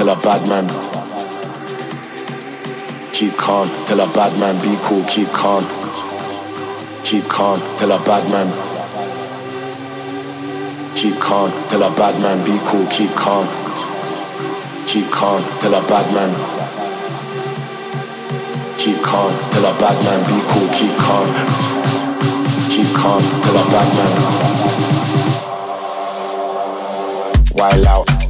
Tell a bad man. Keep calm, tell a bad man be cool, keep calm. Keep calm, tell a bad man. Keep calm, tell a bad man be cool, keep calm. Keep calm, tell a bad man. Keep calm, tell a bad man be cool, keep calm. Keep calm, tell a bad man. While out.